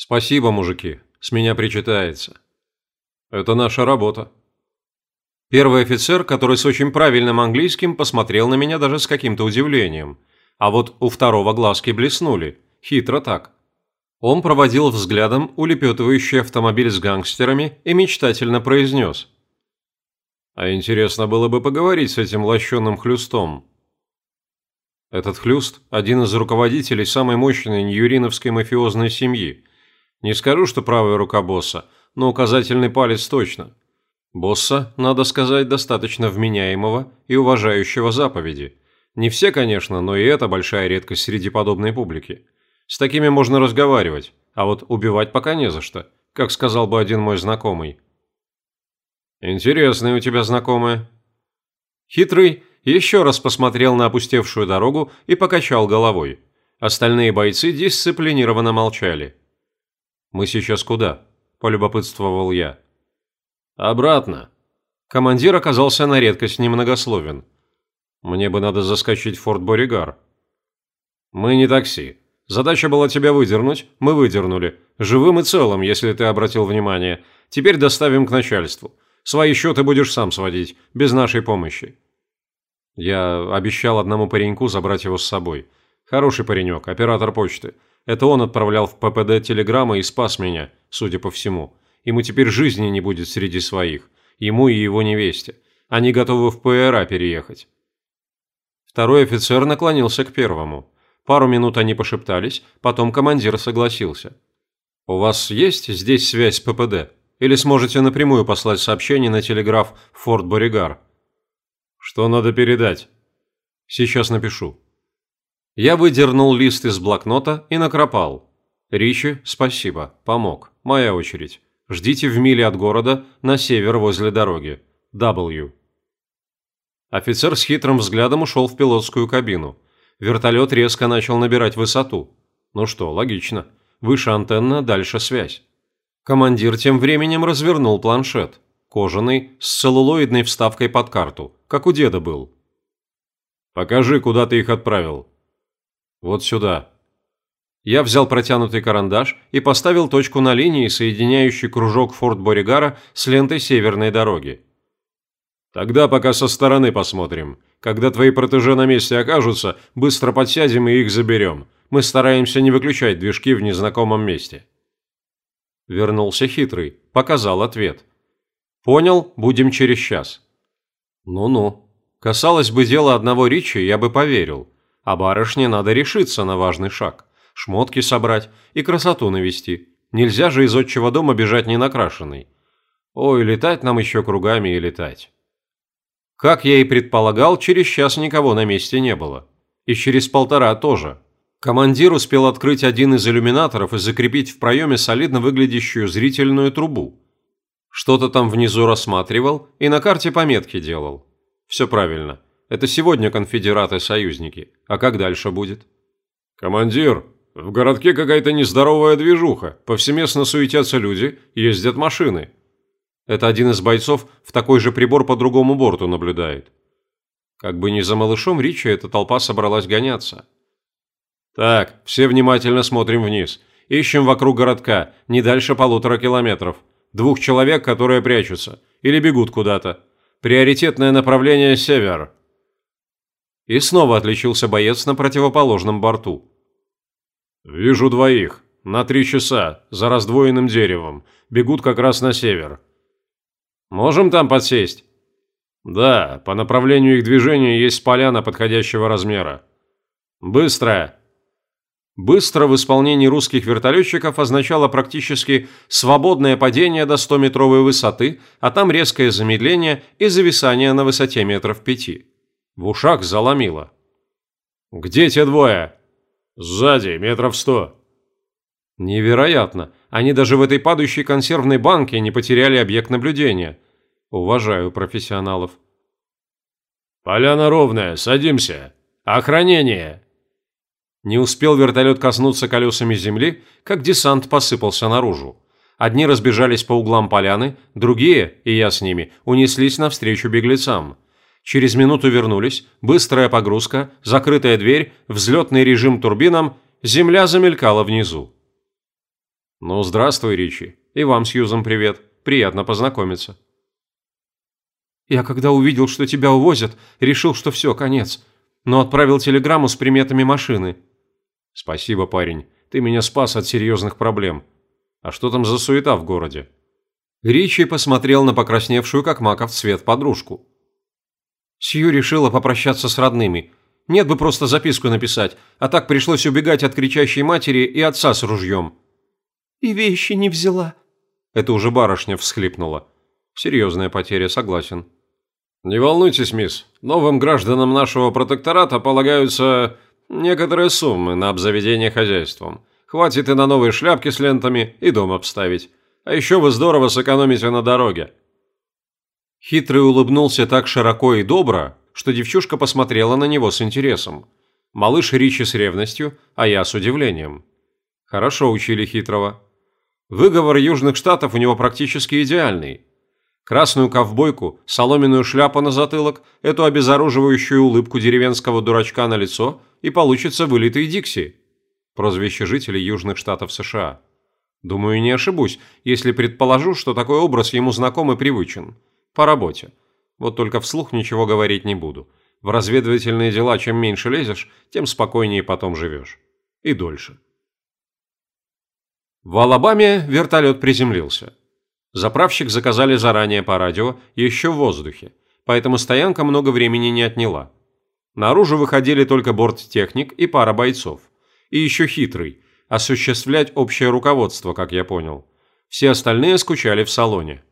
Спасибо, мужики, с меня причитается. Это наша работа. Первый офицер, который с очень правильным английским, посмотрел на меня даже с каким-то удивлением. А вот у второго глазки блеснули. Хитро так. Он проводил взглядом улепетывающий автомобиль с гангстерами и мечтательно произнес. «А интересно было бы поговорить с этим лощеным хлюстом». Этот хлюст – один из руководителей самой мощной ньюриновской мафиозной семьи. Не скажу, что правая рука босса, но указательный палец точно. Босса, надо сказать, достаточно вменяемого и уважающего заповеди. Не все, конечно, но и это большая редкость среди подобной публики. С такими можно разговаривать, а вот убивать пока не за что, как сказал бы один мой знакомый. Интересные у тебя знакомые. Хитрый еще раз посмотрел на опустевшую дорогу и покачал головой. Остальные бойцы дисциплинированно молчали. «Мы сейчас куда?» – полюбопытствовал я. «Обратно». Командир оказался на редкость немногословен. «Мне бы надо заскочить в Форт Боригар». «Мы не такси. Задача была тебя выдернуть, мы выдернули. Живым и целым, если ты обратил внимание. Теперь доставим к начальству. Свои счеты будешь сам сводить, без нашей помощи». Я обещал одному пареньку забрать его с собой. Хороший паренек, оператор почты. Это он отправлял в ППД телеграммы и спас меня, судя по всему. Ему теперь жизни не будет среди своих. Ему и его невесте. Они готовы в ПРА переехать. Второй офицер наклонился к первому. Пару минут они пошептались, потом командир согласился. «У вас есть здесь связь с ППД? Или сможете напрямую послать сообщение на телеграф Форт Боригар?» «Что надо передать?» «Сейчас напишу». Я выдернул лист из блокнота и накропал. «Ричи, спасибо, помог. Моя очередь. Ждите в миле от города, на север возле дороги. W». Офицер с хитрым взглядом ушел в пилотскую кабину – Вертолет резко начал набирать высоту. Ну что, логично. Выше антенна, дальше связь. Командир тем временем развернул планшет. Кожаный, с целлулоидной вставкой под карту, как у деда был. «Покажи, куда ты их отправил». «Вот сюда». Я взял протянутый карандаш и поставил точку на линии, соединяющей кружок Форт Боригара с лентой северной дороги. Тогда пока со стороны посмотрим. Когда твои протеже на месте окажутся, быстро подсядем и их заберем. Мы стараемся не выключать движки в незнакомом месте». Вернулся хитрый, показал ответ. «Понял, будем через час». «Ну-ну. Касалось бы дела одного Ричи, я бы поверил. А барышне надо решиться на важный шаг. Шмотки собрать и красоту навести. Нельзя же из отчего дома бежать ненакрашенной. Ой, летать нам еще кругами и летать». Как я и предполагал, через час никого на месте не было. И через полтора тоже. Командир успел открыть один из иллюминаторов и закрепить в проеме солидно выглядящую зрительную трубу. Что-то там внизу рассматривал и на карте пометки делал. Все правильно. Это сегодня конфедераты-союзники. А как дальше будет? «Командир, в городке какая-то нездоровая движуха. Повсеместно суетятся люди, ездят машины. Это один из бойцов в такой же прибор по другому борту наблюдает. Как бы ни за малышом Ричи эта толпа собралась гоняться. Так, все внимательно смотрим вниз. Ищем вокруг городка, не дальше полутора километров. Двух человек, которые прячутся. Или бегут куда-то. Приоритетное направление – север. И снова отличился боец на противоположном борту. «Вижу двоих. На три часа. За раздвоенным деревом. Бегут как раз на север. Можем там подсесть?» «Да, по направлению их движения есть поляна подходящего размера». «Быстро!» «Быстро» в исполнении русских вертолетчиков означало практически свободное падение до 100-метровой высоты, а там резкое замедление и зависание на высоте метров пяти. В ушах заломило. «Где те двое?» «Сзади, метров сто». Невероятно. Они даже в этой падающей консервной банке не потеряли объект наблюдения. Уважаю профессионалов. «Поляна ровная, садимся. Охранение!» Не успел вертолет коснуться колесами земли, как десант посыпался наружу. Одни разбежались по углам поляны, другие, и я с ними, унеслись навстречу беглецам. Через минуту вернулись, быстрая погрузка, закрытая дверь, взлетный режим турбинам, земля замелькала внизу. Ну, здравствуй, Ричи. И вам, Сьюзан, привет. Приятно познакомиться. Я когда увидел, что тебя увозят, решил, что все, конец. Но отправил телеграмму с приметами машины. Спасибо, парень. Ты меня спас от серьезных проблем. А что там за суета в городе? Ричи посмотрел на покрасневшую, как маков цвет, подружку. Сью решила попрощаться с родными. Нет бы просто записку написать, а так пришлось убегать от кричащей матери и отца с ружьем. «И вещи не взяла». Это уже барышня всхлипнула. Серьезная потеря, согласен. «Не волнуйтесь, мисс. Новым гражданам нашего протектората полагаются некоторые суммы на обзаведение хозяйством. Хватит и на новые шляпки с лентами, и дом обставить. А еще вы здорово сэкономите на дороге». Хитрый улыбнулся так широко и добро, что девчушка посмотрела на него с интересом. Малыш Ричи с ревностью, а я с удивлением. Хорошо учили Хитрого. Выговор Южных Штатов у него практически идеальный. Красную ковбойку, соломенную шляпу на затылок, эту обезоруживающую улыбку деревенского дурачка на лицо, и получится вылитый Дикси. Прозвище жителей Южных Штатов США. Думаю, не ошибусь, если предположу, что такой образ ему знаком и привычен. По работе. Вот только вслух ничего говорить не буду. В разведывательные дела чем меньше лезешь, тем спокойнее потом живешь. И дольше. В Алабаме вертолет приземлился. Заправщик заказали заранее по радио, еще в воздухе, поэтому стоянка много времени не отняла. Наружу выходили только борттехник и пара бойцов. И еще хитрый, осуществлять общее руководство, как я понял. Все остальные скучали в салоне.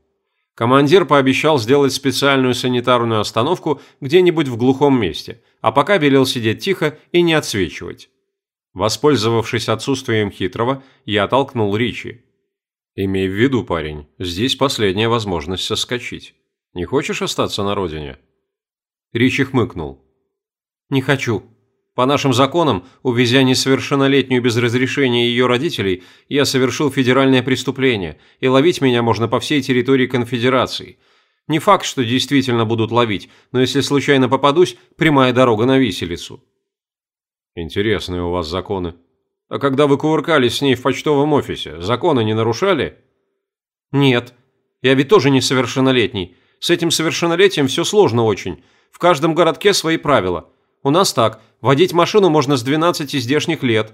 Командир пообещал сделать специальную санитарную остановку где-нибудь в глухом месте, а пока велел сидеть тихо и не отсвечивать. Воспользовавшись отсутствием хитрого, я толкнул Ричи. «Имей в виду, парень, здесь последняя возможность соскочить. Не хочешь остаться на родине?» Ричи хмыкнул. «Не хочу. По нашим законам, увезя несовершеннолетнюю без разрешения ее родителей, я совершил федеральное преступление, и ловить меня можно по всей территории конфедерации. Не факт, что действительно будут ловить, но если случайно попадусь, прямая дорога на виселицу». Интересные у вас законы. А когда вы кувыркались с ней в почтовом офисе, законы не нарушали? Нет. Я ведь тоже несовершеннолетний. С этим совершеннолетием все сложно очень. В каждом городке свои правила. У нас так. Водить машину можно с 12 здешних лет.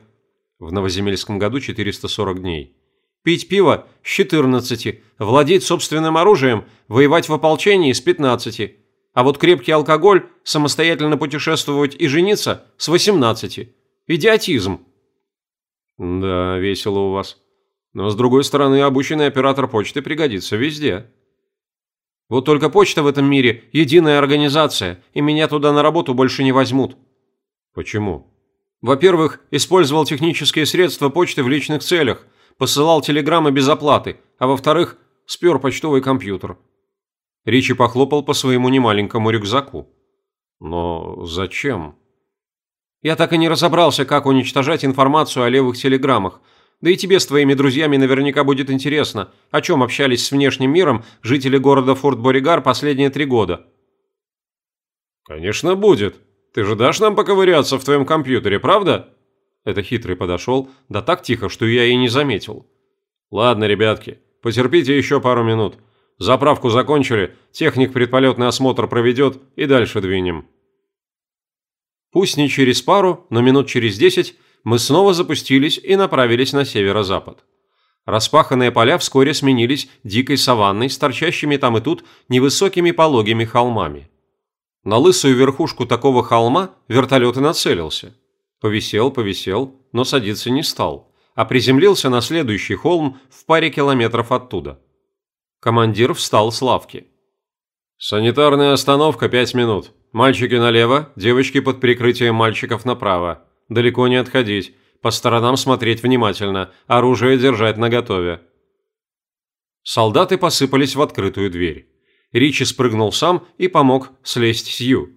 В Новоземельском году 440 дней. Пить пиво с 14. Владеть собственным оружием, воевать в ополчении с 15. А вот крепкий алкоголь, самостоятельно путешествовать и жениться с 18. Идиотизм. Да, весело у вас. Но с другой стороны, обученный оператор почты пригодится везде. Вот только почта в этом мире – единая организация, и меня туда на работу больше не возьмут. Почему? Во-первых, использовал технические средства почты в личных целях, посылал телеграммы без оплаты, а во-вторых, спер почтовый компьютер. Ричи похлопал по своему немаленькому рюкзаку. «Но зачем?» «Я так и не разобрался, как уничтожать информацию о левых телеграммах. Да и тебе с твоими друзьями наверняка будет интересно, о чем общались с внешним миром жители города Форт-Боригар последние три года». «Конечно будет. Ты же дашь нам поковыряться в твоем компьютере, правда?» Это хитрый подошел, да так тихо, что я и не заметил. «Ладно, ребятки, потерпите еще пару минут. Заправку закончили, техник предполетный осмотр проведет и дальше двинем. Пусть не через пару, но минут через десять мы снова запустились и направились на северо-запад. Распаханные поля вскоре сменились дикой саванной с торчащими там и тут невысокими пологими холмами. На лысую верхушку такого холма вертолет и нацелился. Повисел, повисел, но садиться не стал, а приземлился на следующий холм в паре километров оттуда – Командир встал с лавки. «Санитарная остановка пять минут. Мальчики налево, девочки под прикрытием мальчиков направо. Далеко не отходить. По сторонам смотреть внимательно. Оружие держать наготове». Солдаты посыпались в открытую дверь. Ричи спрыгнул сам и помог слезть Сью.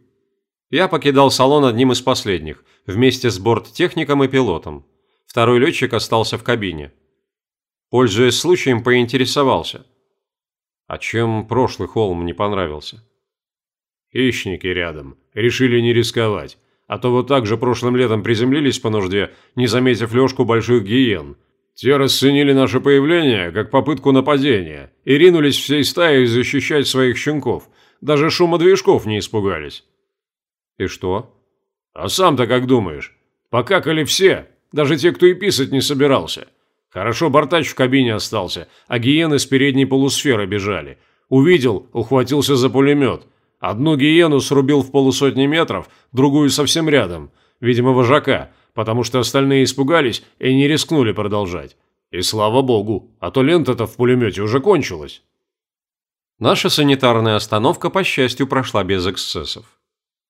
Я покидал салон одним из последних, вместе с борттехником и пилотом. Второй летчик остался в кабине. Пользуясь случаем, поинтересовался – а чем прошлый холм не понравился? Хищники рядом. Решили не рисковать. А то вот так же прошлым летом приземлились по нужде, не заметив лёжку больших гиен. Те расценили наше появление как попытку нападения и ринулись всей стаей защищать своих щенков. Даже шума движков не испугались. И что? А сам-то как думаешь? Покакали все, даже те, кто и писать не собирался. Хорошо бортач в кабине остался, а гиены с передней полусферы бежали. Увидел, ухватился за пулемет. Одну гиену срубил в полусотни метров, другую совсем рядом. Видимо, вожака, потому что остальные испугались и не рискнули продолжать. И слава богу, а то лента-то в пулемете уже кончилась. Наша санитарная остановка, по счастью, прошла без эксцессов.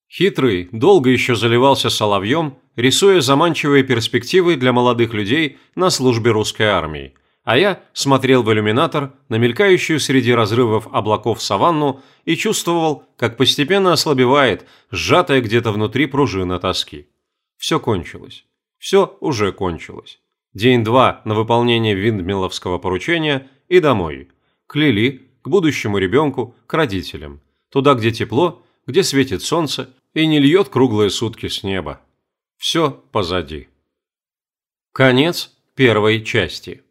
Хитрый долго еще заливался соловьем, рисуя заманчивые перспективы для молодых людей на службе русской армии, а я смотрел в иллюминатор на мелькающую среди разрывов облаков саванну и чувствовал, как постепенно ослабевает сжатая где-то внутри пружина тоски. Все кончилось. Все уже кончилось. День-два на выполнение виндмилловского поручения и домой. К Лили, к будущему ребенку, к родителям. Туда, где тепло, где светит солнце и не льет круглые сутки с неба. Все позади. Конец первой части.